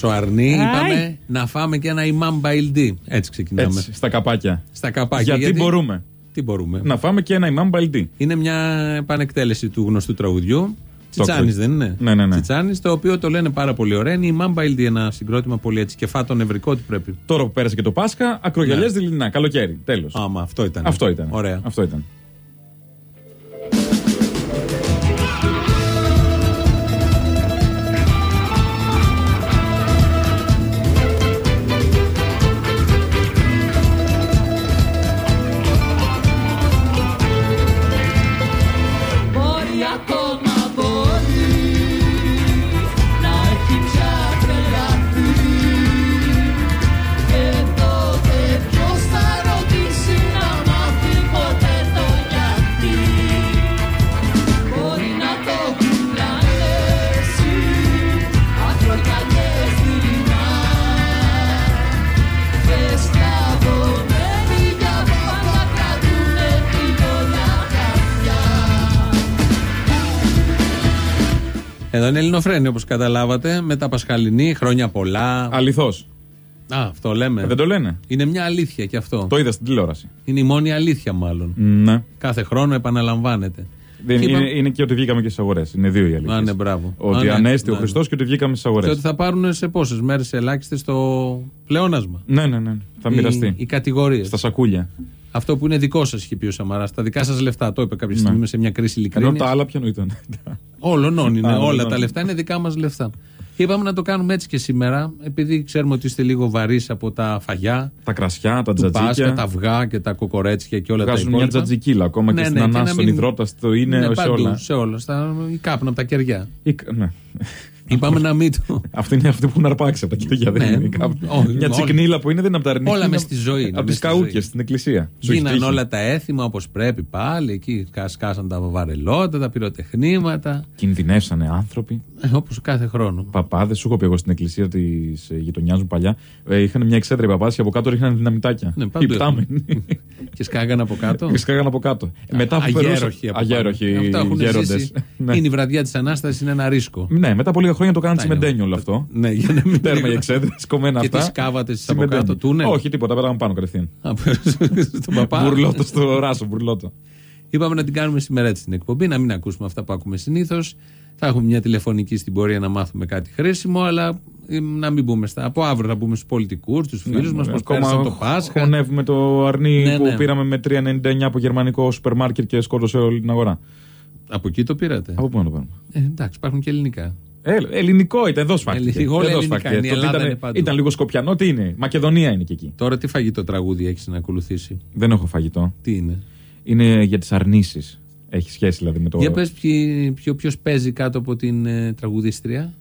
τόσο αρνή, είπαμε να φάμε και ένα ημάμ μπαϊλντί. Έτσι ξεκινάμε. Έτσι, στα καπάκια. Στα καπάκια. Γιατί, μπορούμε; Τι μπορούμε; Να φάμε και ένα ημάμ μπαϊλντί. Είναι μια επανεκτέλεση του γνωστού τραγουδιού. Τσιτσάνης δεν είναι; Ναι, ναι, ναι. Τσιτσάνης, το οποίο το λένε πάρα πολύ ωραία. Είναι η Imam Baildi, ένα συγκρότημα πολύ έτσι. Και φάτο νευρικό τι πρέπει. Τώρα που πέρασε και το Πάσχα, ακρογιαλιές Ναι. δειλινά. Καλοκαίρι. Τέλος. Άμα αυτό ήταν. Αυτό ήταν. Ωραία. Αυτό ήταν. Είναι Ελληνοφρένη όπως καταλάβατε. Μετά Πασχαλινή, χρόνια πολλά. Αληθώς. Α, αυτό λέμε. Δεν το λένε. Είναι μια αλήθεια και αυτό. Το είδα στην τηλεόραση. Είναι η μόνη αλήθεια μάλλον. Ναι. Κάθε χρόνο επαναλαμβάνεται. Δεν, Και είναι, είπα- είναι και ότι βγήκαμε και στις αγορές. Είναι δύο οι αλήθειες. Α, ναι, μπράβο. Ότι Α, ναι, ανέστη ο ναι, Χριστός και ότι βγήκαμε στις αγορές. Και ότι θα πάρουν σε πόσες μέρες ελάχιστες το πλεόνασμα. Ναι, ναι, ναι. Θα μοιραστεί. Οι, οι κατηγορίες. Στα σακούλια. Αυτό που είναι δικό σας, είχε πει ο Σαμαράς. Τα δικά σας λεφτά. Το είπε κάποια Ναι. στιγμή σε μια κρίση Ενώ ειλικρίνης. τα άλλα ποιανού ήταν. Όλων είναι. Α, όλα όλων. τα λεφτά είναι δικά μας λεφτά. Και είπαμε να το κάνουμε έτσι και σήμερα, επειδή ξέρουμε ότι είστε λίγο βαρύς από τα φαγιά, τα κρασιά, τα του Πάσχα, τζατζίκια. τα αυγά και τα κοκορέτσια και όλα Βγάζουν τα μια υπόλοιπα. τζατζικίλα ακόμα Ναι, και ναι, στην και ανάση, να στον μην- υδρότα, στο είναι, Ναι, σε παντού, όλα. σε όλα. Στα, η κάπνα από τα κεριά. Ή- ναι. Είπαμε να μην το. Αυτή είναι αυτή που είναι αρπάξει από τα κεριά. δεν Ναι. είναι κάπου. Όχι, Μια όλα. τσικνίλα που είναι δεν είναι από τα αρνητικά. Όλα είναι μες στη ζωή είναι, Από μες τι στη ζωή. καούκες στην εκκλησία. Σου έχει Γίναν τύχει. όλα τα έθιμα όπως πρέπει πάλι. Εκεί σκάσαν τα βαρελότα, τα πυροτεχνήματα. Κινδυνεύσανε άνθρωποι. Όπως κάθε χρόνο. Παπάδες, σου έχω πει εγώ στην εκκλησία της γειτονιάς μου παλιά. Ε, είχαν μια εξέδρα οι παπάδες και από κάτω ρίχναν δυναμητάκια. Ναι, παντού Υπτάμενοι. και σκάγαν από κάτω. Και σκάγαν από κάτω. Μετά που Αγέροχοι περνούσαν- από Αγέροχοι πάνω. Αυτά έχουν γέροντες. ζήσει. Ναι. Είναι η βραδιά της Ανάστασης, είναι ένα ρίσκο. Ναι, μετά από λίγα χρόνια το κάναν Αυτά είναι. τσιμεντένιο όλο αυτό. Ναι, για να μην Τέρμα οι εξέδρε, κομμένα Και αυτά. τις σκάβατε εσεί από Τσιμεντένιο. κάτω, τούνελ. Όχι, τίποτα, πέραμε πάνω κατευθείαν. Στον παπά. Μπουρλότο στο ράσο, μπουρλότο. Είπαμε να την κάνουμε σήμερα έτσι την εκπομπή, να μην ακούσουμε αυτά που ακούμε συνήθως. Θα έχουμε μια τηλεφωνική στην πορεία να μάθουμε κάτι χρήσιμο, αλλά ε, να μην μπούμε στα. Από αύριο θα μπούμε στους πολιτικούς, στου φίλους μας, πώ πέρασαν το Πάσχα. Χωνεύουμε το αρνί Ναι, που ναι. πήραμε με 3,99 από γερμανικό σούπερ μάρκετ και σκότωσε όλη την αγορά. Από εκεί το πήρατε. Από πού να το πάρουμε; Ε, εντάξει, υπάρχουν και ελληνικά. Ε, ελληνικό ήταν, εδώ σφάχτηκε. Ελληνικό, όλα Εδώ ελληνικά σφάχτηκε. είναι, η Το Ελλάδα ήταν, είναι παντού. ήταν λίγο σκοπιανό, τι είναι. Μακεδονία είναι και εκεί. Τώρα τι φαγητό τραγούδι έχεις να ακολουθήσει; Δεν έχω φαγητό. Τι είναι; Είναι για τις αρνήσεις. Έχει σχέση δηλαδή με το. Για πες ποιο ποιο, ποιος παίζει κάτω από την ε, τραγουδίστρια.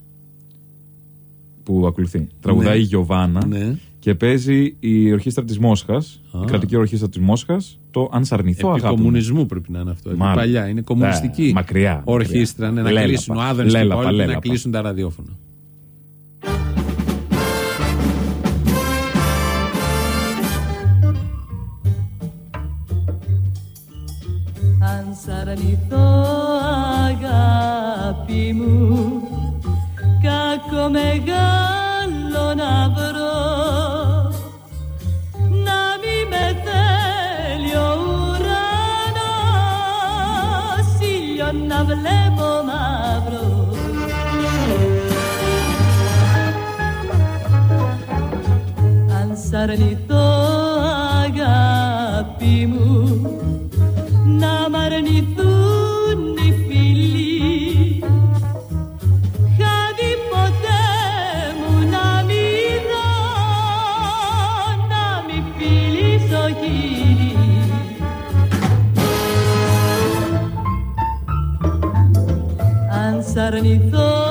που ακολουθεί. Τραγουδάει Ναι. η Γιωβάνα Ναι. Και παίζει η ορχήστρα της Μόσχας, η κρατική ορχήστρα της Μόσχας, το Αν σ' αρνηθώ, Επί αγάπη. μου». κομμουνισμού πρέπει να είναι αυτό. Είναι Μάλλον. παλιά, είναι κομμουνιστική. Ε, μακριά, Ορχήστρα, ναι, μακριά. να Λέλαπα. κλείσουν. Ο Άδωνης και οι Λέλαπα, υπόλοιποι να λέλαπα. κλείσουν τα ραδιόφωνα. Αν σ' αρνηθώ αγάπη μου Κάκο μεγάλο να βρω Ήλιο να βλέπω μαύρο Αν σ' αρνηθώ αγάπη μου να Αν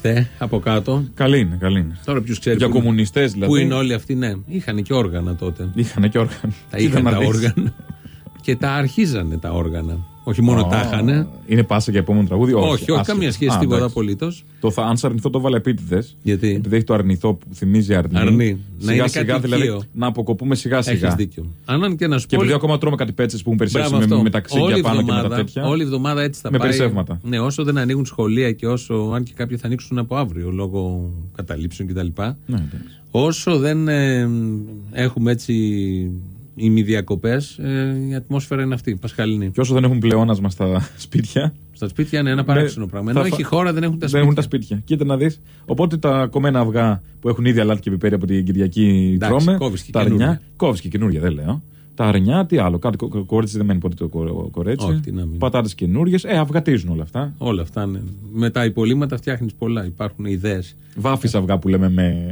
κομμουνιστέ από κάτω. Καλή είναι, καλή είναι. Τώρα ποιος ξέρει. Για που- κομμουνιστές δηλαδή. Πού είναι όλοι αυτοί, ναι. Είχαν και όργανα τότε. Είχαν και όργανα. Τα Κοίτα είχαν να τα δεις. όργανα. και τα αρχίζανε τα όργανα. Όχι μόνο τα Α, είχαν. Είναι πάσα για επόμενο τραγούδι. Όχι, Όχι, όχι, άσχετο. καμία σχέση Α, τίποτα εντάξει. απολύτως. Το θα, αν σε αρνηθώ το βάλε επίτηδες. Γιατί; Επειδή έχει το αρνηθώ που θυμίζει αρνή. Αρνή. Να Σιγά είναι σιγά κάτι δηλαδή οικείο. να αποκοπούμε σιγά Έχεις σιγά. δίκιο. Αν και να σου Και πω. επειδή ακόμα τρώμε κάτι πέτσες που έχουν περισσέψει Μπράβο, με, αυτό. με τα ξύγκια Όλη πάνω και με τα εβδομάδα- τέτοια. Όλη η εβδομάδα έτσι θα Με πάει. περισσεύματα. Ναι, όσο δεν ανοίγουν σχολεία και όσο. Αν και κάποιοι θα ανοίξουν από αύριο λόγω καταλήψεων κτλ. Ναι, εντάξει. Όσο δεν ε, έχουμε έτσι ημιδιακοπές, ε, η ατμόσφαιρα είναι αυτή, πασχαλινή. Και όσο δεν έχουν πλεόνασμα στα σπίτια. Στα σπίτια είναι ένα παράξενο Ναι, πράγμα. θα Ενώ φα- έχει χώρα, δεν έχουν τα Δεν σπίτια. έχουν τα σπίτια. Κοίτα να δεις. Οπότε τα κομμένα αυγά που έχουν ήδη αλάτι και πιπέρι από την Κυριακή Εντάξει, τρώμε. κόβεις και τα καινούρια. αρνιά. Κόβεις και καινούργια, δεν λέω. Τα αρνιά, τι άλλο. Κάτι κο- κο- κορέτσι δεν μένει ποτέ το κο- κορέτσι. Όχι, τι να μην. Πατάτες καινούριες. Ε, αυγατίζουν όλα αυτά. Όλα αυτά είναι. Με τα υπολείμματα φτιάχνεις πολλά. Υπάρχουν ιδέες. Βάφεις αυγά που λέμε με.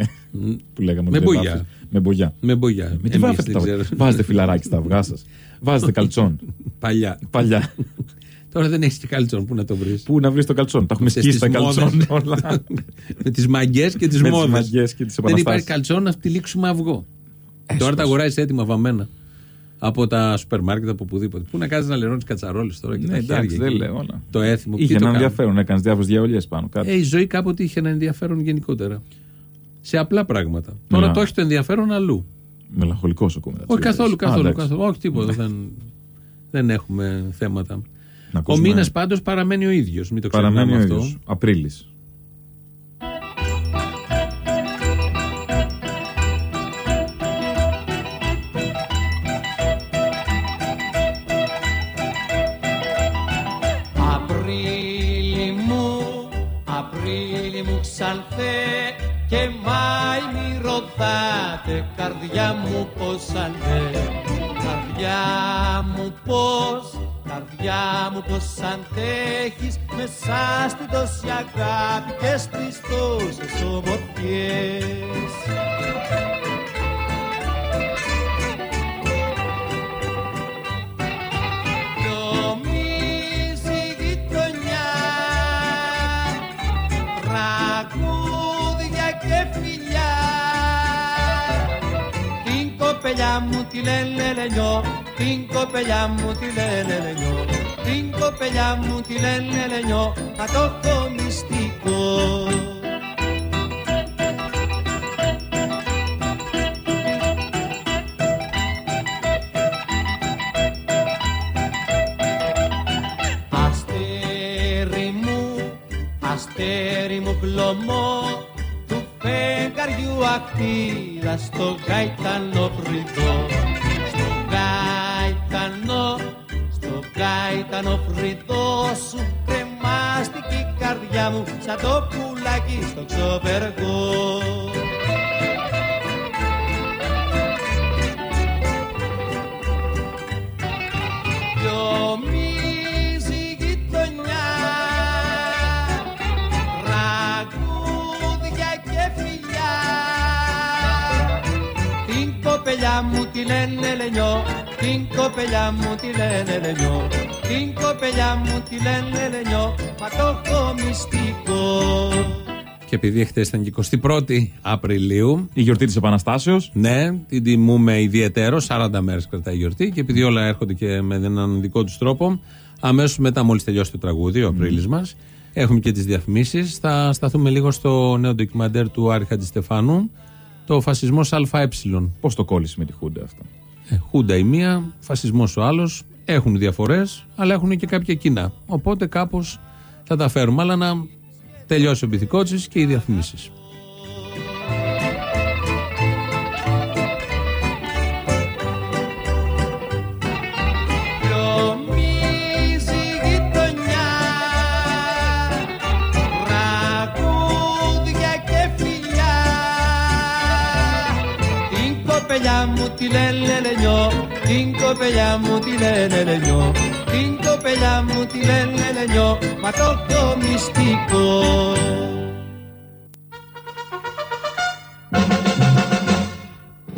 που λέγαμε Με ότι μπογιά. βάφεις. Με μπογιά. Με μπογιά. Με τι Εμείς βάφετε δεν τα ξέρω. Βάζετε φιλαράκι στα αυγά σας. Βάζετε καλτσόν. Παλιά. Παλιά. Τώρα δεν έχεις και καλτσόν που να το βρεις; Πού να βρεις το καλτσόν; Τα έχουμε Ξέρεις σκίσει τα τις καλτσόν μόδες. όλα. με τις μαγκές και τις Με τις μόδες. μαγκές και τις Δεν υπάρχει επαναστάσεις. καλτσόν να φτυλίξουμε αυγό. Τώρα τα αγοράζεις έτοιμα βαμμένα. Από τα σούπερ μάρκετ, από οπουδήποτε. Πού να κάνεις να λερώνεις κατσαρόλες τώρα και Ναι, τα εντάξει, χέρια. δεν εκεί. λέω όλα. Το έθιμο. Είχε ποιοι το ένα κάνουν; ενδιαφέρον, έκανες διάφορες διαολιές πάνω κάτω. Ε, η ζωή κάποτε είχε ένα ενδιαφέρον γενικότερα. Σε απλά πράγματα. Τώρα Ναι. το έχει το ενδιαφέρον αλλού. Μελαγχολικός ο κόμμα. Όχι καθόλου, καθόλου. καθόλου. Όχι τίποτα. δεν, δεν έχουμε θέματα. Να Ο ακούσουμε- μήνα πάντως παραμένει ο ίδιος. Μην το ξεχνάμε Παραμένει ο αυτό. ίδιος. Απρίλης. Απρίλης καρδιά μου πως ανέ Καρδιά μου πως, καρδιά μου πως αντέχεις μέσα στην τόση αγάπη και στις τόσες ομορφιές κοπελιά μου τη λένε λενιό Την κοπελιά μου τη λένε λενιό Την κοπελιά μου τη λένε λενιό Θα το έχω μυστικό Αστέρι μου, αστέρι μου πλωμό του φεγγαριού ακτίδα στο γαϊτανό φρυδό στο γαϊτανό, στο γαϊτανό φρυδό σου κρεμάστηκε η καρδιά μου σαν το πουλάκι στο ξοπεργό τη λένε λενιό Την κοπελιά μου τη λένε λενιό Την κοπελιά μου τη λένε λενιό Μα το έχω μυστικό Και επειδή χθες ήταν και 21η Απριλίου, Η γιορτή της Επαναστάσεως. ναι, την τιμούμε ιδιαίτερο. 40 μέρες κρατάει η γιορτή. Και επειδή όλα έρχονται και με έναν δικό τους τρόπο, αμέσως μετά, μόλις τελειώσει το τραγούδι, ο Απρίλης μας, έχουμε και τις διαφημίσεις. Θα σταθούμε λίγο στο νέο ντοκιμαντέρ του Άρη Χατζηστεφάνου, το φασισμός ΑΕ. Πώς το κόλλησε με τη Χούντα αυτό; Ε, Χούντα η μία, φασισμός ο άλλος. Έχουν διαφορές, αλλά έχουν και κάποια κοινά. Οπότε κάπως θα τα φέρουμε. Αλλά να τελειώσει ο Μπιθικότσι και οι διαφημίσεις. Την κοπελιά μου τη λένε λενιό. Την κοπελιά μου τη λένε λενιό. Μα το έχω μυστικό.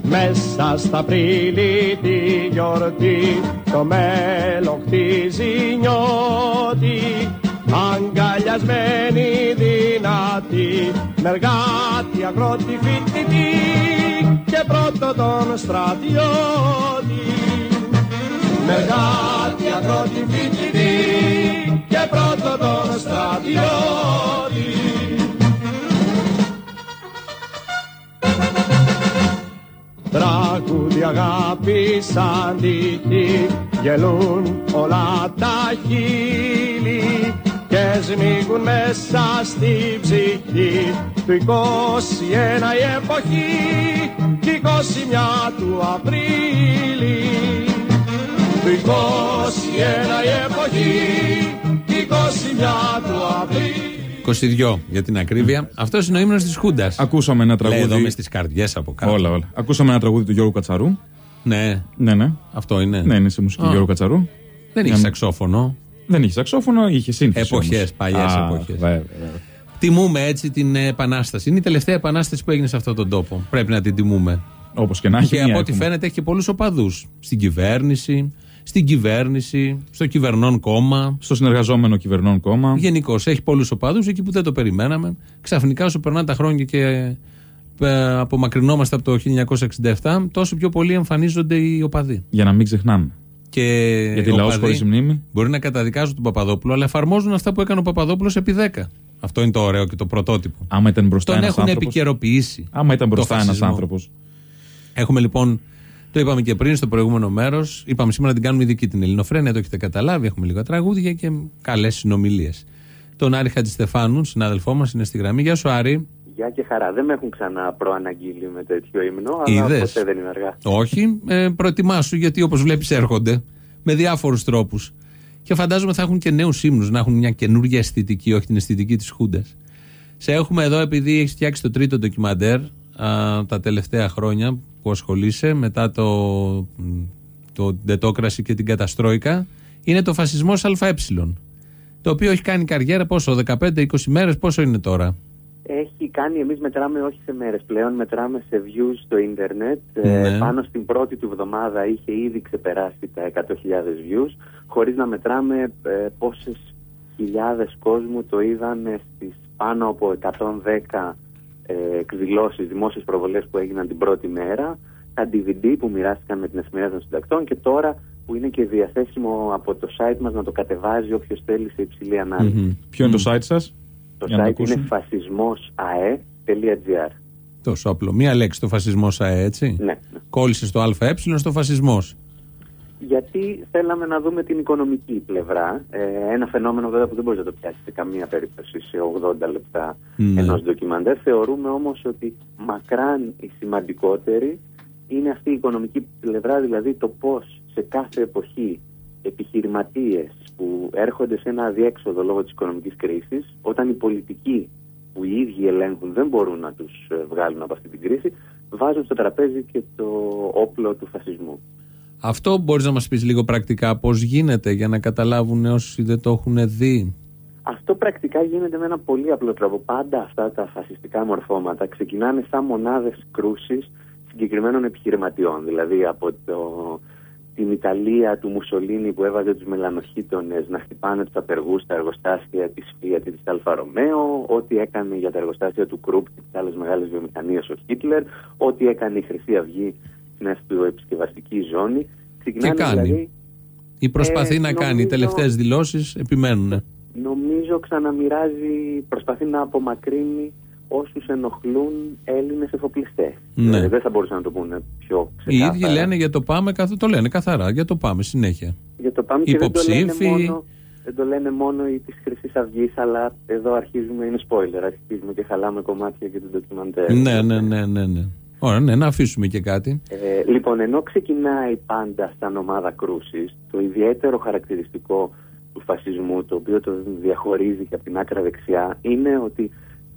Μέσα στα Απρίλη τη γιορτή το μέλλον χτίζει νιώτη. Αγκαλιασμένη δυνατή μεργάτη αγρότη φοιτητή. και πρώτο τον στρατιώτη. Μεργάτη αγρότη φοιτητή και πρώτο τον στρατιώτη. Τραγούδι αγάπη σαν τύχη γελούν όλα τα χείλη. και σμίγουν μέσα στη ψυχή του 21 η εποχή κι 21 του Απρίλη του 21 η εποχή κι 21 του Απρίλη 22 για την ακρίβεια. Αυτός είναι ο ύμνος της Χούντας. Ακούσαμε ένα Λέει εδώ τραγούδι. μες στι καρδιές από κάτω. Όλα, όλα. Ακούσαμε ένα τραγούδι του Γιώργου Κατσαρού. Ναι, Ναι, ναι. αυτό είναι. Ναι, είναι σε μουσική Α. Γιώργου Κατσαρού. Δεν έχει Ναι. σαξόφωνο. Δεν είχε σαξόφωνο, είχε σύνθεση. Εποχές, όμως. παλιές Α, εποχές. βέβαια, βέβαια. Τιμούμε έτσι την επανάσταση. Είναι η τελευταία επανάσταση που έγινε σε αυτόν τον τόπο. Πρέπει να την τιμούμε. Όπως και να έχει. Και μία από ό,τι έχουμε. φαίνεται έχει και πολλούς οπαδούς. Στην κυβέρνηση, στην κυβέρνηση, στο κυβερνών κόμμα. Στο συνεργαζόμενο κυβερνών κόμμα. Γενικώς έχει πολλούς οπαδούς εκεί που δεν το περιμέναμε. Ξαφνικά όσο περνάνε τα χρόνια και ε, απομακρυνόμαστε από το 1967, τόσο πιο πολύ εμφανίζονται οι οπαδοί. Για να μην ξεχνάμε. Και Γιατί οπαδοί λαός χωρίς μνήμη. Μπορεί να καταδικάζουν τον Παπαδόπουλο, αλλά εφαρμόζουν αυτά που έκανε ο Παπαδόπουλος επί 10. Αυτό είναι το ωραίο και το πρωτότυπο. Άμα ήταν μπροστά Τον ένας έχουν άνθρωπος. επικαιροποιήσει. Άμα ήταν το μπροστά ένας φασισμό. άνθρωπος. Έχουμε λοιπόν, το είπαμε και πριν στο προηγούμενο μέρος, είπαμε σήμερα να την κάνουμε ειδική την Ελληνοφρένεια, το έχετε καταλάβει. Έχουμε λίγα τραγούδια και καλές συνομιλίες. Τον Άρη Χατζηστεφάνου, συνάδελφό μας, είναι στη γραμμή. Γεια σου, Άρη. Γεια και χαρά. Δεν με έχουν ξανά προαναγγείλει με τέτοιο ύμνο, αλλά Είδες; ποτέ δεν είναι αργά. Όχι, ε, προετοιμάσου γιατί όπως βλέπεις έρχονται με διάφορους τρόπους. Και φαντάζομαι θα έχουν και νέους ύμνους, να έχουν μια καινούργια αισθητική, όχι την αισθητική της Χούντας. Σε έχουμε εδώ επειδή έχεις φτιάξει το τρίτο ντοκιμαντέρ α, τα τελευταία χρόνια που ασχολείσαι μετά το, το Ντετόκραση και την Καταστρόικα. Είναι το φασισμός ΑΕ. Το οποίο έχει κάνει καριέρα πόσο, 15-20 μέρες, πόσο είναι τώρα; Έχει κάνει, εμείς μετράμε όχι σε μέρες πλέον, μετράμε σε views στο ίντερνετ. Ναι. Ε, πάνω στην πρώτη του εβδομάδα είχε ήδη ξεπεράσει τα 100.000 views, χωρίς να μετράμε ε, πόσες χιλιάδες κόσμου το είδαν στις πάνω από 110 ε, εκδηλώσεις, δημόσιες προβολές που έγιναν την πρώτη μέρα, τα DVD που μοιράστηκαν με την εφημερίδα των συντακτών και τώρα που είναι και διαθέσιμο από το site μας να το κατεβάζει όποιος θέλει σε υψηλή ανάλυση. Μμμ. Ποιο είναι το site σας; Το Για να το site είναι ακούσουμε. φασισμόσαε.gr. Τόσο απλό. Μία λέξη το φασισμός ΑΕ, έτσι. Ναι, ναι. Κόλλησε στο ΑΕ στο φασισμός. Γιατί θέλαμε να δούμε την οικονομική πλευρά. Ε, ένα φαινόμενο βέβαια που δεν μπορείς να το πιάσεις σε καμία περίπτωση σε 80 λεπτά Ναι. ενός ντοκιμαντέρ. Θεωρούμε όμως ότι μακράν η σημαντικότερη είναι αυτή η οικονομική πλευρά, δηλαδή το πώς σε κάθε εποχή επιχειρηματίες που έρχονται σε ένα αδιέξοδο λόγω της οικονομικής κρίσης, όταν οι πολιτικοί που οι ίδιοι ελέγχουν δεν μπορούν να τους ε, βγάλουν από αυτή την κρίση, βάζουν στο τραπέζι και το όπλο του φασισμού. Αυτό μπορείς να μας πεις λίγο πρακτικά πώς γίνεται για να καταλάβουν όσοι δεν το έχουν δει; Αυτό πρακτικά γίνεται με ένα πολύ απλό τρόπο. Πάντα αυτά τα φασιστικά μορφώματα ξεκινάνε σαν μονάδες κρούσης συγκεκριμένων επιχειρηματιών. Δηλαδή από το, την Ιταλία του Μουσολίνη που έβαζε τους μελανοχίτονες να χτυπάνε τους απεργούς στα εργοστάσια της Fiat ή της Alfa Romeo, ό,τι έκανε για τα εργοστάσια του Κρουπ και τις άλλες μεγάλες βιομηχανίες ο Χίτλερ, ό,τι έκανε η Χρυσή Αυγή στην αστυοεπισκευαστική ζώνη. Ξεκινάνε κάνει; δηλαδή Ή προσπαθεί Ε, να κάνει. Οι νομίζω- τελευταίες δηλώσεις επιμένουν. Νομίζω ξαναμοιράζει, προσπαθεί να απομακρύνει όσους ενοχλούν Έλληνες εφοπλιστές. Ναι. Δηλαδή, δεν θα μπορούσαν να το πούνε πιο Οι ξεκάθαρα. ίδιοι λένε για το πάμε, καθ- το λένε καθαρά. Για το πάμε συνέχεια. Για το πάμε και δεν το, λένε Υποψήφοι. μόνο, δεν το λένε μόνο οι της Χρυσής Αυγής, αλλά εδώ αρχίζουμε, είναι spoiler, αρχίζουμε και χαλάμε κομμάτια και την ντοκιμαντέρ. Ναι, ναι, ναι, ναι. ναι. Ωραία, ναι, να αφήσουμε και κάτι. Ε, λοιπόν, ενώ ξεκινάει πάντα σαν ομάδα κρούσης, το ιδιαίτερο χαρακτηριστικό του φασισμού, το οποίο το διαχωρίζει και από την άκρα δεξιά, είναι ότι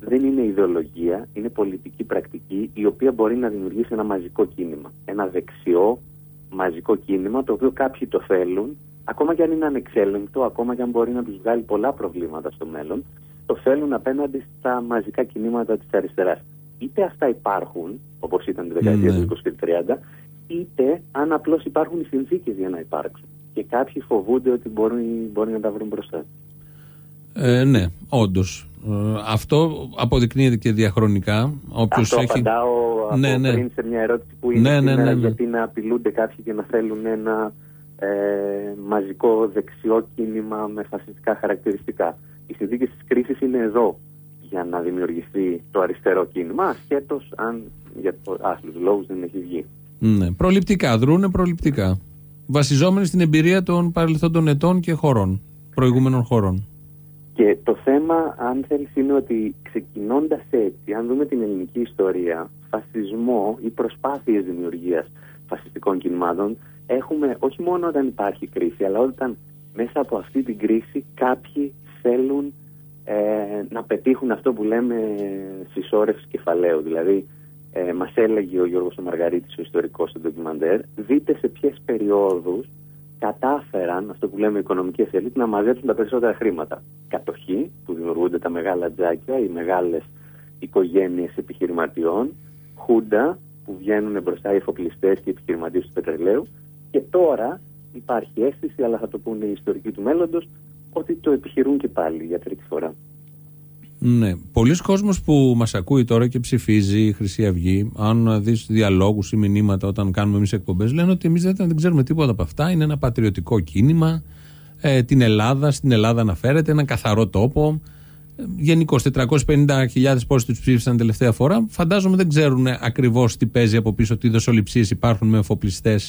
δεν είναι ιδεολογία, είναι πολιτική πρακτική, η οποία μπορεί να δημιουργήσει ένα μαζικό κίνημα. Ένα δεξιό, μαζικό κίνημα το οποίο κάποιοι το θέλουν, ακόμα και αν είναι ανεξέλεγκτο, ακόμα και αν μπορεί να τους βγάλει πολλά προβλήματα στο μέλλον, το θέλουν απέναντι στα μαζικά κινήματα της αριστεράς. Είτε αυτά υπάρχουν, όπως ήταν τη δεκαετία Ναι. του 20 και του 30, είτε αν απλώς υπάρχουν οι συνθήκες για να υπάρξουν. Και κάποιοι φοβούνται ότι μπορεί, μπορεί να τα βρουν μπροστά. Ε, ναι, όντως. αυτό αποδεικνύεται και διαχρονικά. Όποιος Αυτό έχει... απαντάω από Ναι, ναι. πριν σε μια ερώτηση που είναι Ναι, ναι, σήμερα ναι, ναι. γιατί να απειλούνται κάποιοι και να θέλουν ένα ε, μαζικό δεξιό κίνημα με φασιστικά χαρακτηριστικά. Οι συνθήκε της κρίσης είναι εδώ για να δημιουργηθεί το αριστερό κίνημα, ασχέτως αν για άθλους λόγους δεν έχει βγει. Ναι, προληπτικά, δρούνε προληπτικά. Βασιζόμενοι στην εμπειρία των παρελθόντων ετών και χωρών, προηγούμενων χωρών. Και το θέμα, αν θέλει, είναι ότι ξεκινώντας έτσι, αν δούμε την ελληνική ιστορία, φασισμό ή προσπάθειες δημιουργίας φασιστικών κινημάτων, έχουμε όχι μόνο όταν υπάρχει κρίση, αλλά όταν μέσα από αυτή την κρίση κάποιοι θέλουν ε, να πετύχουν αυτό που λέμε συσσόρευση κεφαλαίου. Δηλαδή, ε, μας έλεγε ο Γιώργος ο Μαργαρίτης, ο ιστορικός του ντοκιμαντέρ, δείτε σε ποιες περιόδους κατάφεραν, αυτό που λέμε οικονομικές ελίτ, να μαζέψουν τα περισσότερα χρήματα. Κατοχή, που δημιουργούνται τα μεγάλα τζάκια, οι μεγάλες οικογένειες επιχειρηματιών, χούντα, που βγαίνουν μπροστά οι εφοπλιστές και οι επιχειρηματίες του πετρελαίου, και τώρα υπάρχει αίσθηση, αλλά θα το πούνε οι ιστορικοί του μέλλοντος, ότι το επιχειρούν και πάλι για τρίτη φορά. Ναι. Πολλοί κόσμος που μας ακούει τώρα και ψηφίζει η Χρυσή Αυγή, αν δεις διαλόγους ή μηνύματα όταν κάνουμε εμείς εκπομπές, λένε ότι εμείς δεν, δεν ξέρουμε τίποτα από αυτά. Είναι ένα πατριωτικό κίνημα. Ε, την Ελλάδα, στην Ελλάδα αναφέρεται, ένα καθαρό τόπο. Ε, Γενικώ 450.000 πόσοι τους ψήφισαν τελευταία φορά. Φαντάζομαι δεν ξέρουν ακριβώς τι παίζει από πίσω, τι δοσοληψίες υπάρχουν με εφοπλιστέ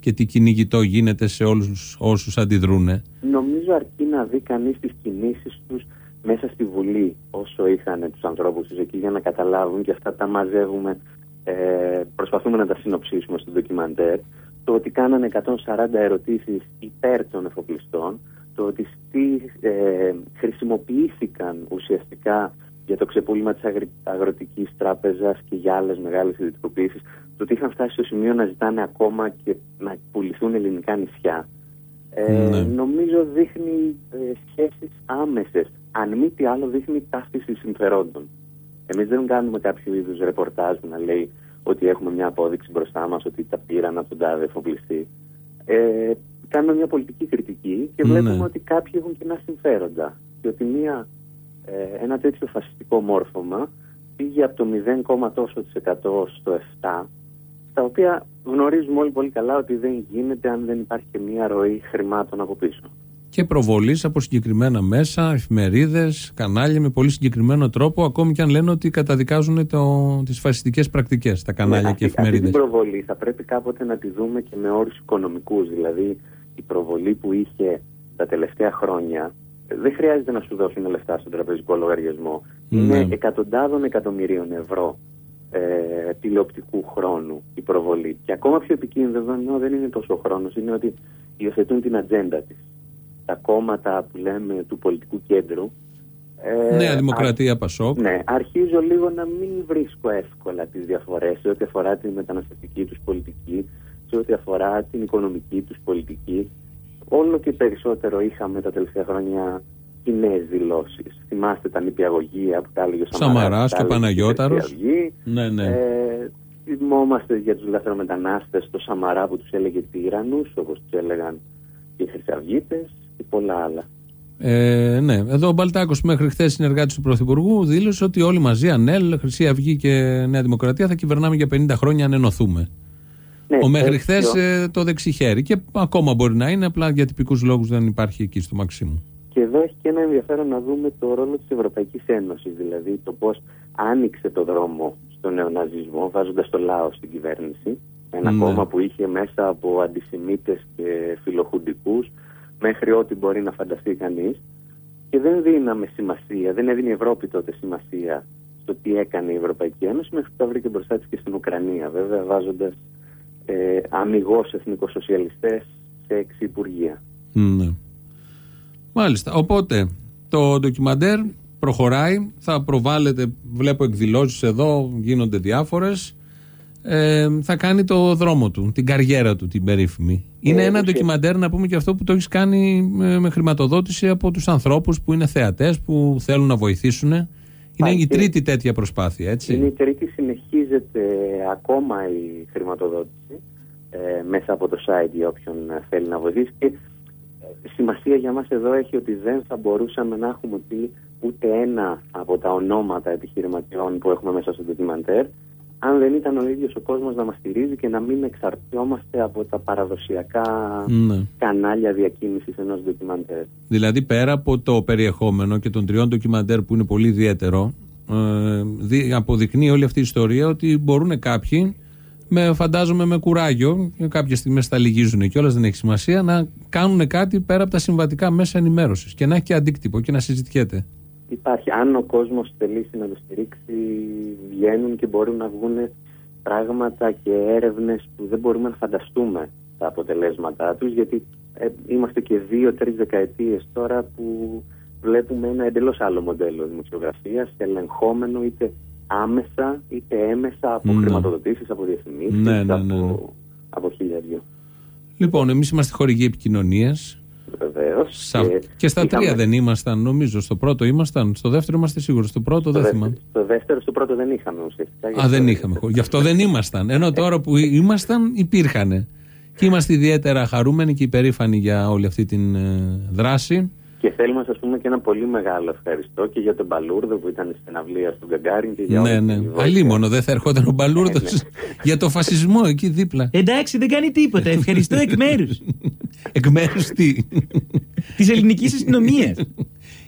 και τι κυνηγητό γίνεται σε όλους όσους αντιδρούν. Νομίζω αρκεί να δει κανείς τις κινήσεις τους μέσα στη Βουλή όσο είχαν τους ανθρώπους τους εκεί για να καταλάβουν και αυτά τα μαζεύουμε. Ε, προσπαθούμε να τα συνοψίσουμε στο ντοκιμαντέρ. Το ότι κάνανε 140 ερωτήσεις υπέρ των εφοπλιστών, το ότι στη, ε, χρησιμοποιήθηκαν ουσιαστικά για το ξεπούλημα της αγρι, αγροτικής τράπεζας και για άλλες μεγάλες ιδιωτικοποίησεις, το ότι είχαν φτάσει στο σημείο να ζητάνε ακόμα και να πουληθούν ελληνικά νησιά. Ε, Ναι. Νομίζω δείχνει ε, σχέσεις άμεσες. Αν μη τι άλλο δείχνει ταύτιση συμφερόντων. Εμείς δεν κάνουμε κάποιο είδους ρεπορτάζ που να λέει ότι έχουμε μια απόδειξη μπροστά μας ότι τα πήραν από τον τάδε εφοπλιστή. Ε, κάνουμε μια πολιτική κριτική και Ναι. βλέπουμε ότι κάποιοι έχουν κοινά συμφέροντα. Και ότι μια, ε, ένα τέτοιο φασιστικό μόρφωμα πήγε από το 0, τόσο της εκατό στο 7 στα οποία γνωρίζουμε όλοι πολύ καλά ότι δεν γίνεται αν δεν υπάρχει και μια ροή χρημάτων από πίσω. Και προβολής από συγκεκριμένα μέσα, εφημερίδες, κανάλια με πολύ συγκεκριμένο τρόπο, ακόμη και αν λένε ότι καταδικάζουν τις φασιστικές πρακτικές, τα κανάλια Ναι, και αυτή, αυτή εφημερίδες. την προβολή θα πρέπει κάποτε να τη δούμε και με όρους οικονομικούς. Δηλαδή η προβολή που είχε τα τελευταία χρόνια ε, δεν χρειάζεται να σου δώσουν λεφτά στον τραπεζικό λογαριασμό. Ναι. Είναι εκατοντάδων εκατομμυρίων ευρώ ε, τηλεοπτικού χρόνου η προβολή. Και ακόμα πιο επικίνδυνο δεν είναι τόσο ο χρόνος, είναι ότι υιοθετούν την ατζέντα της. Τα κόμματα που λέμε του πολιτικού κέντρου ε, Νέα Δημοκρατία, Πασόκ. ναι, αρχίζω λίγο να μην βρίσκω εύκολα τις διαφορές σε ό,τι αφορά την μεταναστευτική τους πολιτική, σε ό,τι αφορά την οικονομική τους πολιτική. Όλο και περισσότερο είχαμε τα τελευταία χρόνια κοινές δηλώσεις. Θυμάστε τα νηπιαγωγία που τα έλεγε ο Σαμαράς, Σαμαράς τα και ο έλεγε Παναγιώταρος. η Χρυσή Αυγή. Ναι, ναι. Ε, θυμόμαστε για τους λαθρομετανάστες το Σαμαρά που τους έλεγε τύραννους, όπως τους έλεγαν και οι Χρυσαυγίτες και πολλά άλλα. Ε, ναι, εδώ ο Μπαλτάκος μέχρι χθες συνεργάτης του Πρωθυπουργού δήλωσε ότι όλοι μαζί, ΑΝΕΛ, Χρυσή Αυγή και Νέα Δημοκρατία, θα κυβερνάμε για 50 χρόνια αν ενωθούμε. Ναι, ο μέχρι τέτοιο- χθες το δεξιχέρι. Και ακόμα μπορεί να είναι, απλά για τυπικούς λόγους δεν υπάρχει εκεί στο Μαξίμου. Και εδώ έχει και ένα ενδιαφέρον να δούμε το ρόλο της Ευρωπαϊκής Ένωσης, δηλαδή το πώς άνοιξε το δρόμο στον νεοναζισμό βάζοντας το λαό στην κυβέρνηση. Ένα Ναι. κόμμα που είχε μέσα από αντισημίτες και φιλοχουντικούς μέχρι ό,τι μπορεί να φανταστεί κανείς. Και δεν δίναμε σημασία, δεν έδινε η Ευρώπη τότε σημασία στο τι έκανε η Ευρωπαϊκή Ένωση μέχρι που τα βρήκε μπροστά της και στην Ουκρανία βέβαια βάζοντας ε, αμυγός εθνικοσοσιαλιστές σε έξι υπουργεία. Ναι. Μάλιστα. Οπότε το ντοκιμαντέρ προχωράει. Θα προβάλλεται, βλέπω εκδηλώσεις εδώ, γίνονται διάφορες. Ε, θα κάνει το δρόμο του, την καριέρα του, την περίφημη. Είναι Ε, ένα ουσια- ντοκιμαντέρ, να πούμε και αυτό που το έχεις κάνει με, με χρηματοδότηση από τους ανθρώπους που είναι θεατές, που θέλουν να βοηθήσουν. Είναι Πάει η και- τρίτη τέτοια προσπάθεια, έτσι. Είναι η τρίτη, συνεχίζεται ακόμα η χρηματοδότηση ε, μέσα από το site για όποιον ε, θέλει να βοηθήσει και ε, σημασία για μας εδώ έχει ότι δεν θα μπορούσαμε να έχουμε πει ούτε ένα από τα ονόματα επιχειρηματιών που έχουμε μέσα στο ντοκιμαντέρ αν δεν ήταν ο ίδιος ο κόσμος να μας στηρίζει και να μην εξαρτιόμαστε από τα παραδοσιακά Ναι. κανάλια διακίνησης ενός ντοκιμαντέρ. Δηλαδή πέρα από το περιεχόμενο και των τριών ντοκιμαντέρ που είναι πολύ ιδιαίτερο, ε, δι- αποδεικνύει όλη αυτή η ιστορία ότι μπορούν κάποιοι, με, φαντάζομαι με κουράγιο, και κάποιες στιγμές τα λυγίζουν κιόλας δεν έχει σημασία, να κάνουν κάτι πέρα από τα συμβατικά μέσα ενημέρωσης και να έχει και αντίκτυπο και να συζητιέται. Υπάρχει. Αν ο κόσμος θελήσει να το στηρίξει, βγαίνουν και μπορούν να βγουν πράγματα και έρευνες που δεν μπορούμε να φανταστούμε τα αποτελέσματά τους, γιατί ε, είμαστε και δύο-τρεις δεκαετίες τώρα που βλέπουμε ένα εντελώς άλλο μοντέλο δημοσιογραφίας, ελεγχόμενο είτε άμεσα είτε έμεσα από Ναι. χρηματοδοτήσεις, από διαφημίσεις, Ναι, ναι, ναι, από, ναι. από χίλια δυο. Λοιπόν, εμείς είμαστε χορηγοί επικοινωνίας. Βεβαίως. Σα- Και στα τρία δεν ήμασταν, νομίζω. Στο πρώτο ήμασταν, στο δεύτερο είμαστε σίγουροι. Στο πρώτο δεν στο, θυμάμαι. δεύτερο, στο δεύτερο, στο πρώτο δεν είχαμε ουσιαστικά. γι' Α, αυτό δεν είχαμε. Γι' αυτό δεν ήμασταν. Ενώ τώρα που ήμασταν, υπήρχαν. Και είμαστε ιδιαίτερα χαρούμενοι και υπερήφανοι για όλη αυτή την ε, δράση. Και θέλουμε να σα πούμε και ένα πολύ μεγάλο ευχαριστώ και για τον Μπαλούρδο που ήταν στην αυλία του Γκαγκάριν και για ναι, όλη ναι. τη βοήθεια. Αλίμονο, δεν θα ερχόταν ο Μπαλούρδος Ναι, ναι. για το φασισμό εκεί δίπλα. Εντάξει, δεν κάνει τίποτα. Ευχαριστώ εκ μέρους Εκ μέρους τι; της ελληνικής αστυνομίας.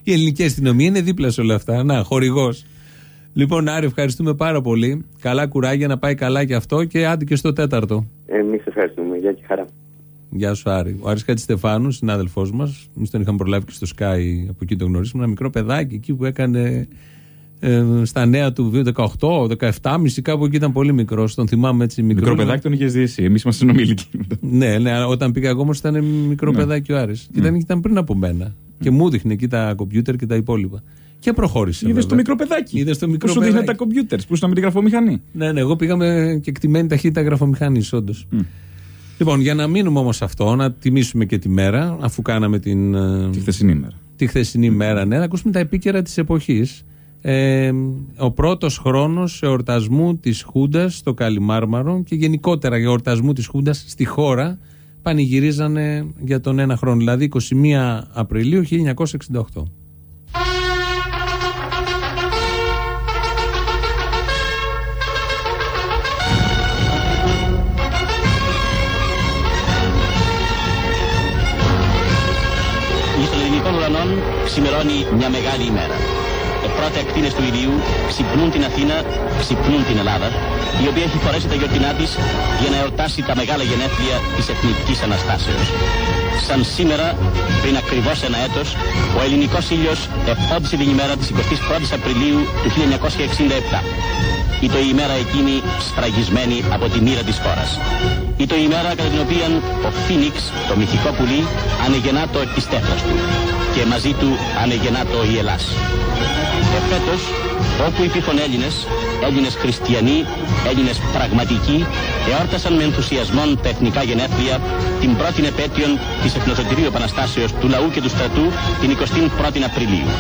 Η ελληνική αστυνομία είναι δίπλα σε όλα αυτά. Να, χορηγός. Λοιπόν, Άρη, ευχαριστούμε πάρα πολύ. Καλά κουράγια να πάει καλά και αυτό και άντε και στο τέταρτο. Εμείς ευχαριστούμε. Γεια και χαρά. Γεια σου, Άρη. Ο Άρης Κατσιστεφάνου, συνάδελφός μας. Εμείς τον είχαμε προλάβει και στο Sky, από εκεί τον γνωρίσαμε. Ένα μικρό παιδάκι εκεί που έκανε ε, στα νέα του βίου 18, 17,5 κάπου εκεί ήταν πολύ μικρός. Τον θυμάμαι έτσι μικρό. Μικρό παιδάκι τον είχες δει εσύ. Εμεί είμαστε συνομιλικοί. Ναι, ναι, αλλά όταν πήγα εγώ όμως ήταν μικρό Ναι. παιδάκι ο Άρης. Και ήταν, ήταν πριν από μένα. Και μου δείχνε εκεί τα κομπιούτερ και τα υπόλοιπα. Και προχώρησε. Είδες βέβαια. το μικρό παιδάκι. Είδες το Που μικρό σου δείχνε παιδάκι. τα κομπιούτερ. Που ήσουν με τη γραφομηχανή; Ναι, ναι, εγώ πήγαμε και εκτιμένη ταχύτητα γραφομηχανής, όντως. Λοιπόν, για να μείνουμε όμως αυτό, να τιμήσουμε και τη μέρα, αφού κάναμε την, ε, Τη χθεσινή μέρα. τη χθεσινή μέρα, ναι, να ακούσουμε τα επίκαιρα της εποχής. Ε, ο πρώτος χρόνος εορτασμού της Χούντας στο Καλιμάρμαρο και γενικότερα εορτασμού της Χούντας στη χώρα πανηγυρίζανε για τον ένα χρόνο, δηλαδή 21 Απριλίου 1968. Ξημερώνει μια μεγάλη ημέρα. Οι πρώτοι ακτίνες του ηλίου ξυπνούν την Αθήνα, ξυπνούν την Ελλάδα, η οποία έχει φορέσει τα γιορτινά της για να εορτάσει τα μεγάλα γενέθλια της Εθνικής Αναστάσεως. Σαν σήμερα, πριν ακριβώς ένα έτος, ο ελληνικός ήλιος εφόντισε την ημέρα της 21ης Απριλίου του 1967. Ήτο η ημέρα εκείνη σφραγισμένη από τη μοίρα της χώρας. Ήτο η ημέρα κατά την οποία ο Φίνιξ, το μυθικό πουλί, ανεγεννά το επιστέφρας του και μαζί του ανεγεννά το η Ελλάς. Εφέτος, όπου υπήρχαν Έλληνες, Έλληνες χριστιανοί, Έλληνες πραγματικοί, εόρτασαν με ενθουσιασμόν τα εθνικά γενέθλια την πρώτη επέτειον της Εθνοσωτηρίου Επαναστάσεως του λαού και του στρατού την 21η Απριλίου.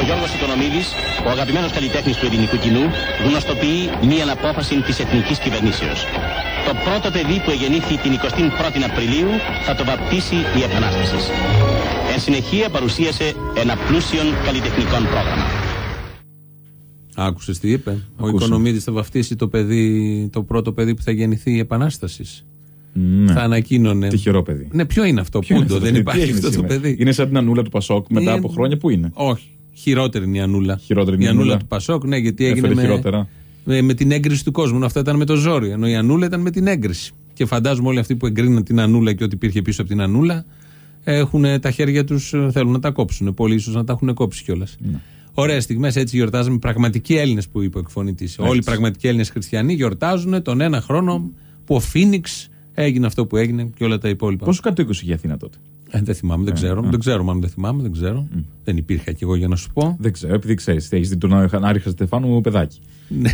Ο Γιώργος Οικονομίδης, ο αγαπημένος καλλιτέχνης του ελληνικού κοινού, γνωστοποιεί μία απόφαση της εθνικής κυβερνήσεως. Το πρώτο παιδί που εγεννήθη την 21η Απριλίου θα το βαπτίσει η Επανάσταση. Εν συνεχεία παρουσίασε ένα πλούσιον καλλιτεχνικών πρόγραμμα. Άκουσες τι είπε; Ο Ακούσαμε. Οικονομίδης θα βαφτίσει το, παιδί, το πρώτο παιδί που θα γεννηθεί η Επανάστασης. Ναι. Θα ανακοίνωνε. Τυχερό παιδί. Ναι, ποιο είναι αυτό, Ποιο είναι Πούντο, αυτό δεν το υπάρχει παιδί, τι αυτό το είναι σήμερα; παιδί; Είναι σαν την Ανούλα του Πασόκ μετά Είναι- από χρόνια που είναι; Όχι. Χειρότερη είναι η Ανούλα. Χειρότερη είναι η η Ανούλα Ανούλα. του Πασόκ, ναι, γιατί έγινε Έφερε με, χειρότερα. με, με την έγκριση του κόσμου. Αυτό ήταν με το ζόρι. Ενώ η Ανούλα ήταν με την έγκριση. Και φαντάζομαι όλοι αυτοί που εγκρίναν την Ανούλα και ό,τι υπήρχε πίσω από την Ανούλα έχουν τα χέρια τους, θέλουν να τα κόψουν. Πολύ ίσως να τα έχουν κόψει κιόλας. Ναι. Ωραίες στιγμές έτσι γιορτάζουμε. Πραγματικοί Έλληνες που είπε ο εκφωνητής. Όλοι οι πραγματικοί Έλληνες χριστιανοί γιορτάζουν τον ένα χρόνο που ο Φίνιξ Έγινε αυτό που έγινε και όλα τα υπόλοιπα. Πόσο κατοίκους είχε η Αθήνα τότε; Ε, δεν θυμάμαι, δεν ξέρω. Δεν ξέρω, μάλλον δεν θυμάμαι, δεν ξέρω. Δεν υπήρχα κι εγώ για να σου πω. Δεν ξέρω, επειδή ξέρεις τι έχεις δει τον Άρη Στεφάνου παιδάκι.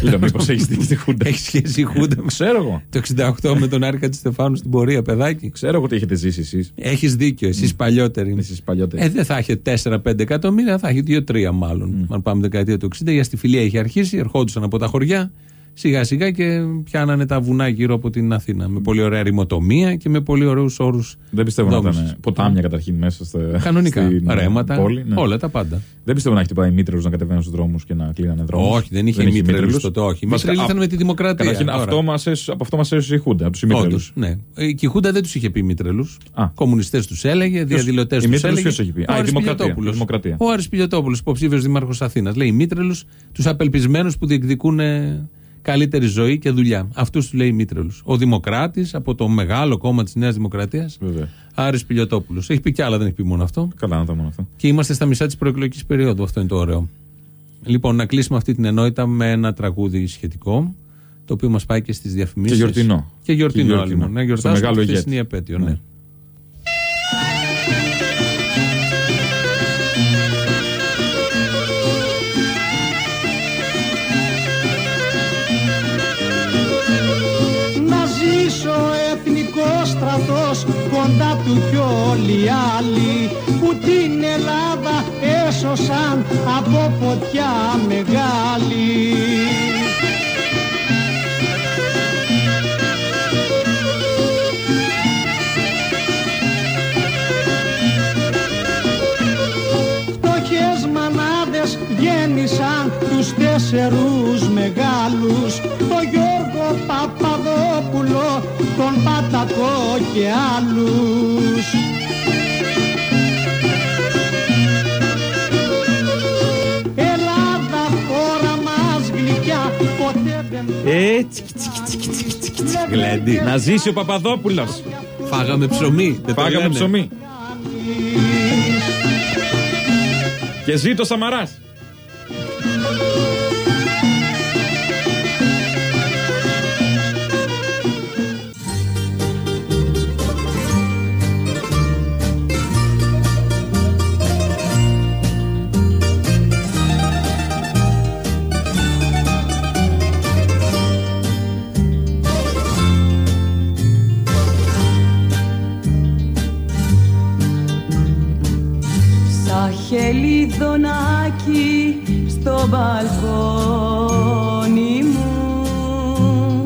Λέω μήπως έχεις δει τη Χούντα. Έχεις σχέση η Χούντα. Ξέρω εγώ. Το 68 με τον Άρη Στεφάνου στην πορεία, παιδάκι. Ξέρω εγώ τι έχετε ζήσει εσείς. Έχεις δίκιο, εσείς παλιότεροι. Εσείς παλιότεροι. Ε, δεν θα έχετε 4-5 εκατομμύρια, θα έχει 2-3 μάλλον. Αν πάμε δεκαετία του 60, η αστιφιλία είχε αρχίσει, ερχόντουσαν από τα χωριά σιγά σιγά και πιάνανε τα βουνά γύρω από την Αθήνα. Με πολύ ωραία ρημοτομία και με πολύ ωραίους όρους. Δεν πιστεύω να ήταν ποτάμια καταρχήν μέσα στα. Κανονικά. στην Ρέματα. πόλη, ναι. Όλα τα πάντα. Δεν πιστεύω να έχει πάει μήτρελους να κατεβαίνουν στους δρόμους και να κλείνανε δρόμους. Όχι, δεν είχε μήτρελους τότε. Όχι. Οι Βασικά, μήτρελοι ήταν με τη δημοκρατία. Καταρχήν τώρα. αυτό μας έσωσε- από αυτό μας έσωσε η Χούντα, από τους ημίτρελου. Όντως, ναι. Ε, Και η Χούντα δεν τους είχε πει μήτρελους. Α. Κομμουνιστές τους έλεγε, διαδηλωτές οι τους μήτρελους έλεγε. ποιος έχει πει; Ο Α, η Άρης Δημοκρατία. Πιλιοτόπουλος. Η Δημοκρατία. Ο Άρης Πιλιοτόπουλος, υποψήφιος δήμαρχος Αθήνας. Λέει μήτρελους, τους απελπισμένους που διεκδικούν ε, καλύτερη ζωή και δουλειά. Αυτούς τους λέει μήτρελους. Ο Δημοκράτης από το μεγάλο κόμμα της Νέας Δημοκρατίας, Βέβαια. Άρης Πιλιοτόπουλο. Έχει πει κι άλλα, δεν έχει πει μόνο αυτό. Καλά να το μόνο αυτό. Και είμαστε στα μισά της προεκλογικής περίοδου. Αυτό είναι το ωραίο. Λοιπόν, να κλείσουμε αυτή την ενότητα με ένα τραγούδι σχετικό, το οποίο μας πάει και στις διαφημίσεις. Και γιορτινό. Και γιορτινό, Και άλλη γιορτινό. μόνο. Να Στο γιορτάσουμε μεγάλο τη ηγέτη. χθεσινή επέτειο. Ναι. Ναι. Κοντά του κι όλοι οι άλλοι που την Ελλάδα έσωσαν από φωτιά μεγάλη. Φτωχές μανάδες γέννησαν τους τέσσερους μεγάλους Το Γιώργο τον Πατακό και άλλους Ελλάδα χώρα μας γλυκιά ποτέ δεν Ε, τσικι, τσικι, τσικι, τσικι, τσικι, τσικι. Γλέντι. Να ζήσει ο Παπαδόπουλος. Φάγαμε ψωμί. δεν το Φάγαμε λένε. ψωμί. Και ζήτω Σαμαράς. Χελιδονάκι στο μπαλκόνι μου.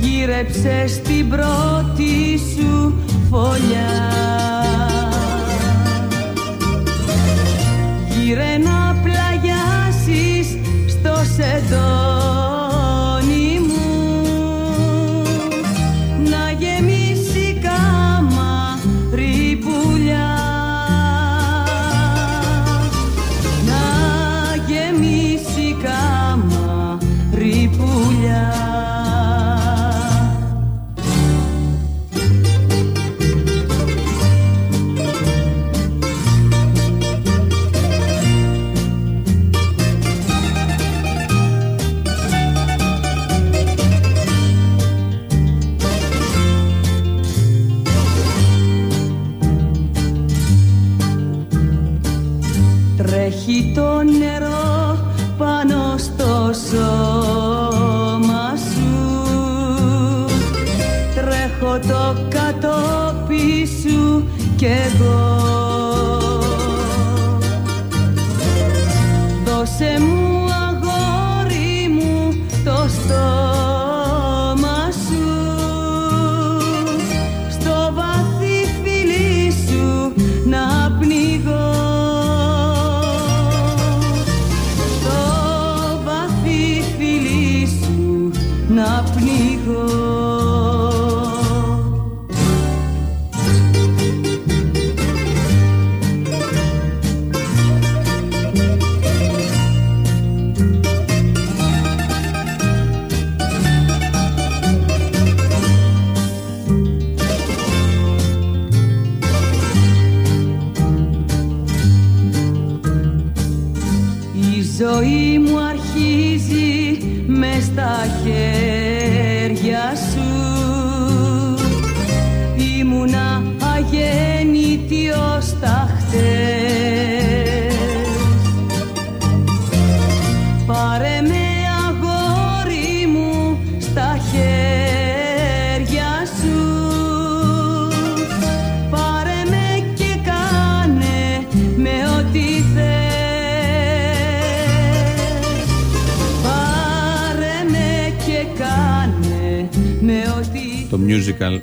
Γύρεψε την πρώτη σου φωλιά. Γύρε να πλαγιάσεις στο σεντόνι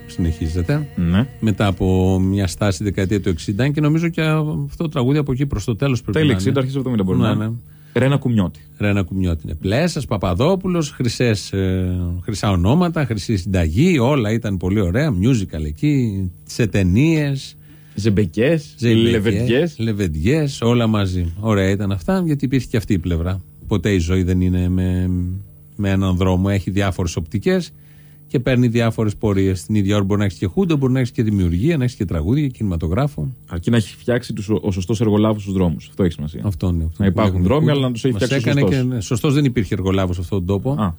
συνεχίζεται. Ναι. Μετά από μια στάση δεκαετία του 60 και νομίζω και αυτό το τραγούδι από εκεί προς το τέλος πρέπει Τέλη να 60, είναι. αρχές 70 μπορεί Ναι, να ναι. είναι. Ρένα Κουμιώτη. Ρένα Κουμιώτη είναι. Πλέσας, Παπαδόπουλος, ε, χρυσά ονόματα, χρυσή συνταγή, όλα ήταν πολύ ωραία. Musical εκεί, σε ταινίες. Ζεμπεκέ, λεβεντιές. Λεβεντιές, όλα μαζί. Ωραία ήταν αυτά, γιατί υπήρχε και αυτή η πλευρά. Ποτέ η ζωή δεν είναι με, με έναν δρόμο. Έχει διάφορες οπτικές και παίρνει διάφορες πορείες. Την ίδια ώρα μπορεί να έχεις και χούντα, μπορεί να έχεις και δημιουργία, να έχεις και τραγούδια, κινηματογράφο. Αρκεί να έχει φτιάξει τους, ο σωστός εργολάβος στους δρόμους. Αυτό έχει σημασία. Αυτό είναι. Αυτό Να που υπάρχουν λέγαμε. δρόμοι, αλλά να τους έχει Μας φτιάξει ο έκανε σωστός. και- ναι, Σωστός δεν υπήρχε εργολάβος σε αυτόν τον τόπο. Α,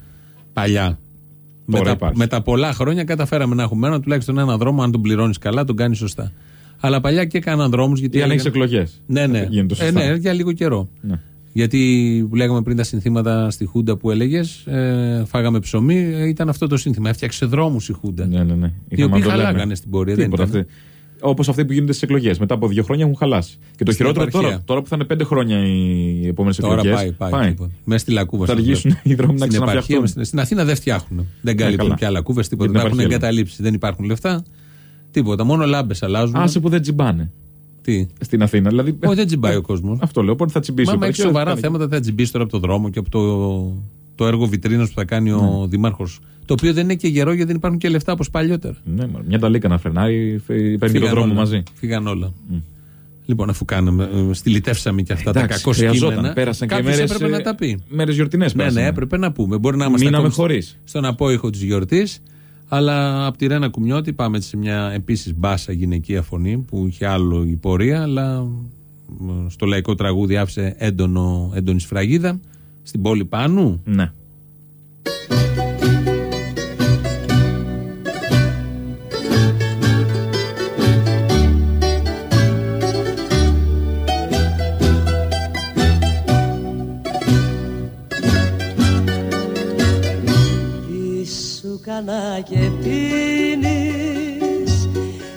Παλιά. Με τα, υπάρχει. με τα πολλά χρόνια καταφέραμε να έχουμε ένα, τουλάχιστον ένα δρόμο. Αν τον πληρώνεις καλά, τον κάνεις σωστά. Αλλά παλιά και έκαναν δρόμους. Γιατί ή αν έχεις έλεγαν- εκλογές. Ναι, ναι. Γίνεται Ε, σωστά. ναι, για λίγο καιρό. Ναι. Γιατί που λέγαμε πριν τα συνθήματα στη Χούντα που έλεγες, ε, φάγαμε ψωμί, ε, ήταν αυτό το σύνθημα. Έφτιαξε δρόμους η Χούντα. Ναι, ναι, ναι. Οι Είχαμε οποίοι να το λέμε. χαλάγανε στην πορεία. Δεν Τίποτα ήταν. αυτοί. Όπως αυτοί που γίνονται στις εκλογές. Μετά από δύο χρόνια έχουν χαλάσει. Και το Στην χειρότερο επαρχία. τώρα, τώρα που θα είναι πέντε χρόνια οι επόμενες Τώρα εκλογές. πάει, πάει. τίποτα. Μέσα στη Λακούβα. Θα σας αργήσουν βλέπω. οι δρόμοι να Στην επαρχία, ξαναφτιαχτούν. στην- Στην Αθήνα δεν φτιάχνουν. Δεν καλύπτουν καλά. πια λακκούβε, τίποτα. Για την Τα έχουν επαρχία, εγκαταλείψει. Δεν υπάρχουν λεφτά. Τίποτα. Μόνο λάμπες αλλάζουν. Άσε που δεν τσιμπάνε Τι; στην Αθήνα. Δηλαδή, Όχι, δεν τσιμπάει ο κόσμος. Αυτό λέω. Οπότε θα τσιμπήσει. Μα ο άμα έχει επαρχιώτης, σοβαρά θα κάνει. θέματα, θα τσιμπήσει τώρα από το δρόμο και από το, το έργο βιτρίνας που θα κάνει Ναι. ο Δήμαρχο. Το οποίο δεν είναι και γερό γιατί δεν υπάρχουν και λεφτά όπως παλιότερα. Ναι, μα, μια ταλίκα να φρενάρει, φε- παίρνει και τον Φύγαν δρόμο όλα. μαζί. Φύγαν όλα. Λοιπόν, αφού κάναμε, ε, στυλιτεύσαμε και αυτά Εντάξει, τα κακό χρειαζόταν. κείμενα. Πέρασαν και κάποιος μέρες, έπρεπε ε, να τα πει. Μέρες γιορτινές Ναι, ναι, έπρεπε να πούμε. Μπορεί να είμαστε Μείναμε ακόμη χωρίς. στον απόϊχο της γιορτής. Αλλά από τη Ρένα Κουμιώτη πάμε έτσι σε μια επίσης μπάσα γυναικεία φωνή που είχε άλλο η πορεία, αλλά μ, στο λαϊκό τραγούδι άφησε έντονο, έντονη σφραγίδα. Στην πόλη Πάνου; Ναι. Κανά και πίνεις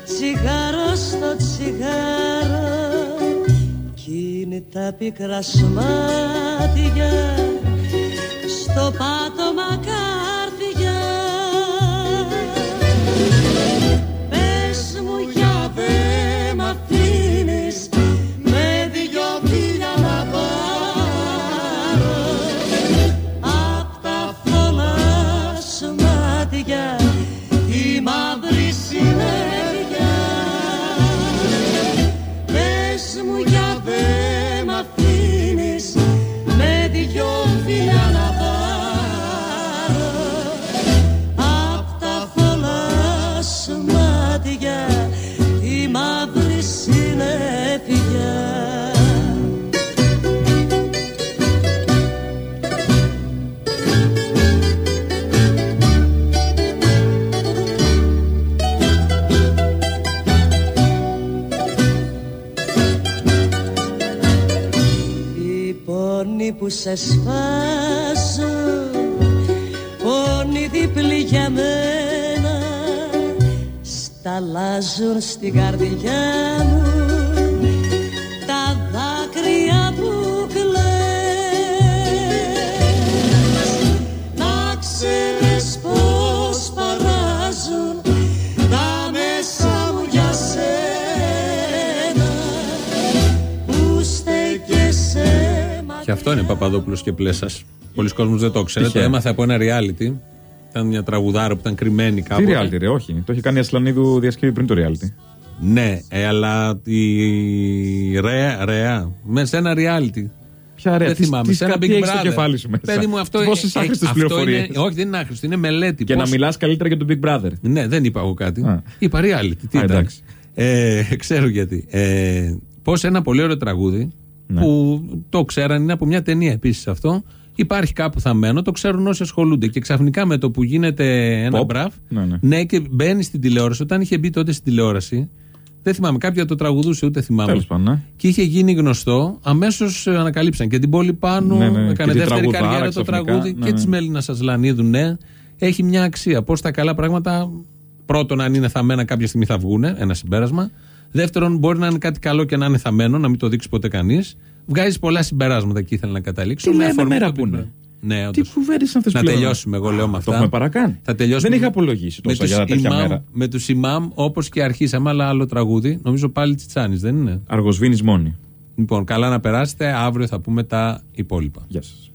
τσιγάρο στο τσιγάρο κι είναι τα πικρά σου μάτια στο πάτωμα κάρδια σε σφάζουν Πόνοι διπλοί για μένα Σταλάζουν στην καρδιά μου αυτό είναι Παπαδόπουλος και Πλέσας. Πολλοί κόσμοι δεν το ξέρουν. Το Τυχαία. έμαθε από ένα reality. Ήταν μια τραγουδάρα που ήταν κρυμμένη Τι κάπου. reality, ρε, όχι. Το είχε κάνει η Ασλανίδου διασκευή πριν το reality. Ναι, ε, αλλά η Ρεά, Ρεά, μέσα σε ένα reality. Ποια ρε, δεν τι, θυμάμαι, τις σε ένα σκατή Big έχεις στο Brother. κεφάλι σου μέσα. Παιδί μου, αυτό Πόσες ε, άχρηστες αυτό πληροφορίες. είναι- Όχι, δεν είναι άχρηστο, είναι μελέτη. Και Πώς- να μιλάς καλύτερα για τον Big Brother. Ναι, δεν είπα εγώ κάτι. Α. Είπα reality. Τι Α, ήταν. εντάξει. Ε, ξέρω γιατί. Ε, Πώς ένα πολύ ωραίο τραγούδι Ναι. που το ξέραν, είναι από μια ταινία επίσης αυτό. Υπάρχει κάπου θα μένω, το ξέρουν όσοι ασχολούνται. Και ξαφνικά με το που γίνεται ένα Pop. μπραφ, Ναι, ναι. και μπαίνει στην τηλεόραση. Όταν είχε μπει τότε στην τηλεόραση, δεν θυμάμαι, κάποια το τραγουδούσε, ούτε θυμάμαι. Τέλος πάντων, ναι. Και είχε γίνει γνωστό, αμέσως ανακαλύψαν και την πόλη πάνω. Ναι, ναι, έκανε και τη δεύτερη τραγουδάρα καριέρα το ξαφνικά, τραγούδι ναι, και ναι. τη Μέλινα Σασλανίδου, ναι. Έχει μια αξία. Πώς τα καλά πράγματα, πρώτον, αν είναι θαμμένα, κάποια στιγμή θα βγουν, ένα συμπέρασμα. Δεύτερον, μπορεί να είναι κάτι καλό και να είναι θαμμένο, να μην το δείξει ποτέ κανείς. Βγάζεις πολλά συμπεράσματα και ήθελα να καταλήξω. Τι με λέμε, αφορμή μέρα το που είναι. επίπεδο. Ναι, Τι όντως. κουβέντε είναι αυτές Να τελειώσουμε, εγώ λέω με Το αυτά. έχουμε παρακάνει. Θα τελειώσουμε Δεν είχα με- απολογήσει με τόσα για τα τους τέτοια ημάμ- μέρα. Με τους Ιμάμ, όπως και αρχίσαμε, αλλά άλλο τραγούδι. Νομίζω πάλι Τσιτσάνης, δεν είναι; Αργοσβήνης μόνη. Λοιπόν, καλά να περάσετε. Αύριο θα πούμε τα υπόλοιπα. Γεια σας.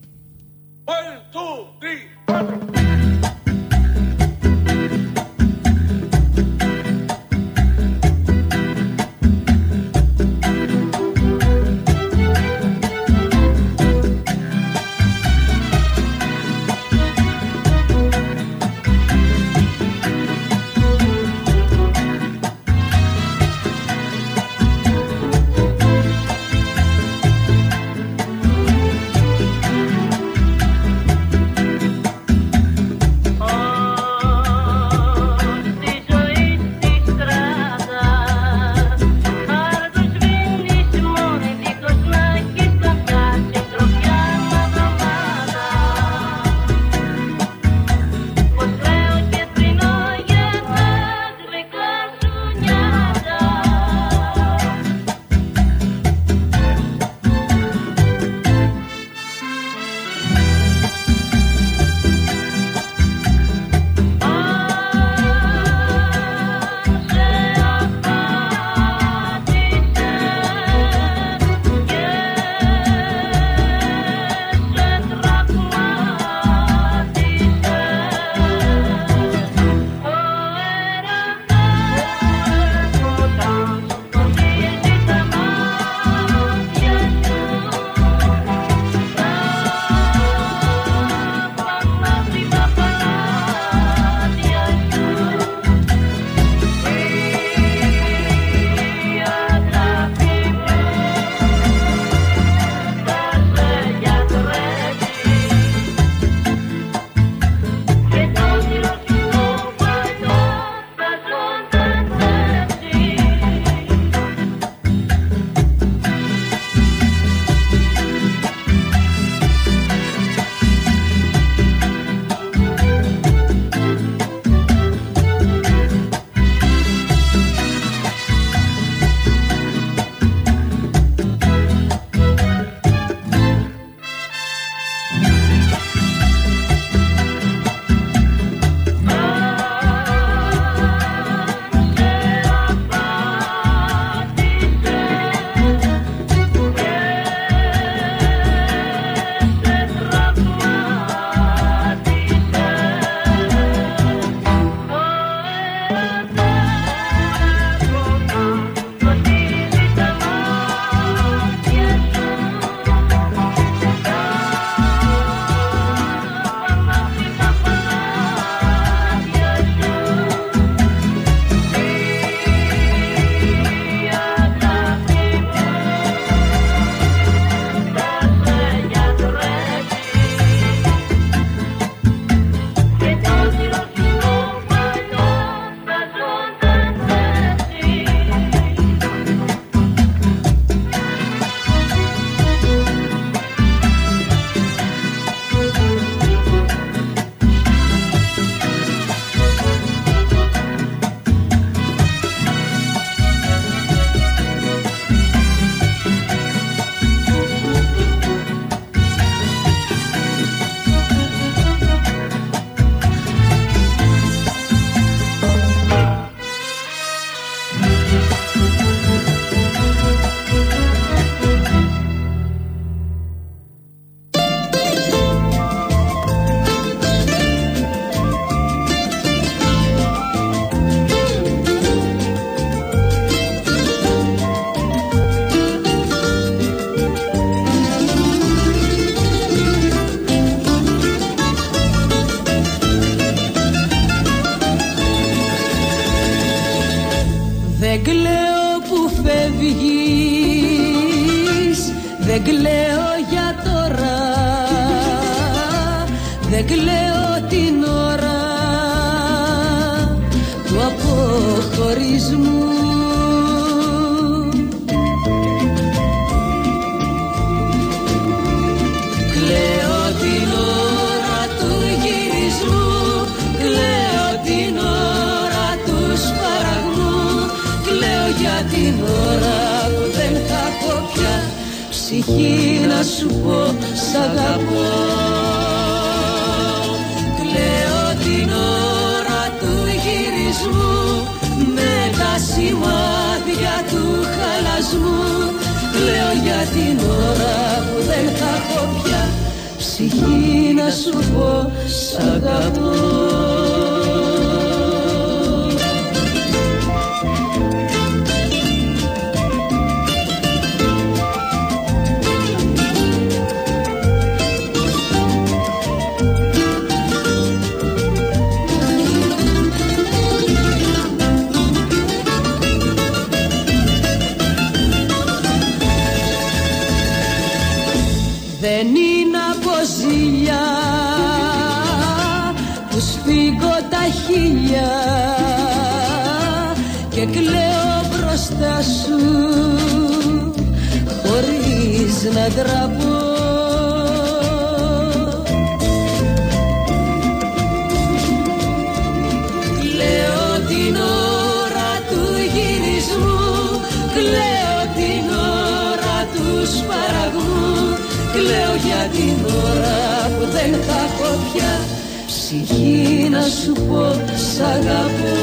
ψυχή να σου πω σ' αγαπώ.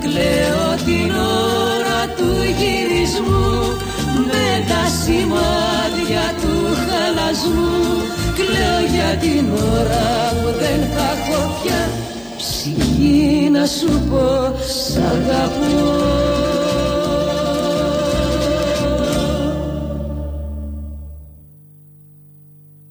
Κλαίω την ώρα του γυρισμού με τα σημάδια του χαλασμού. Κλαίω για την ώρα που δεν θα έχω πια ψυχή να σου πω σ' αγαπώ.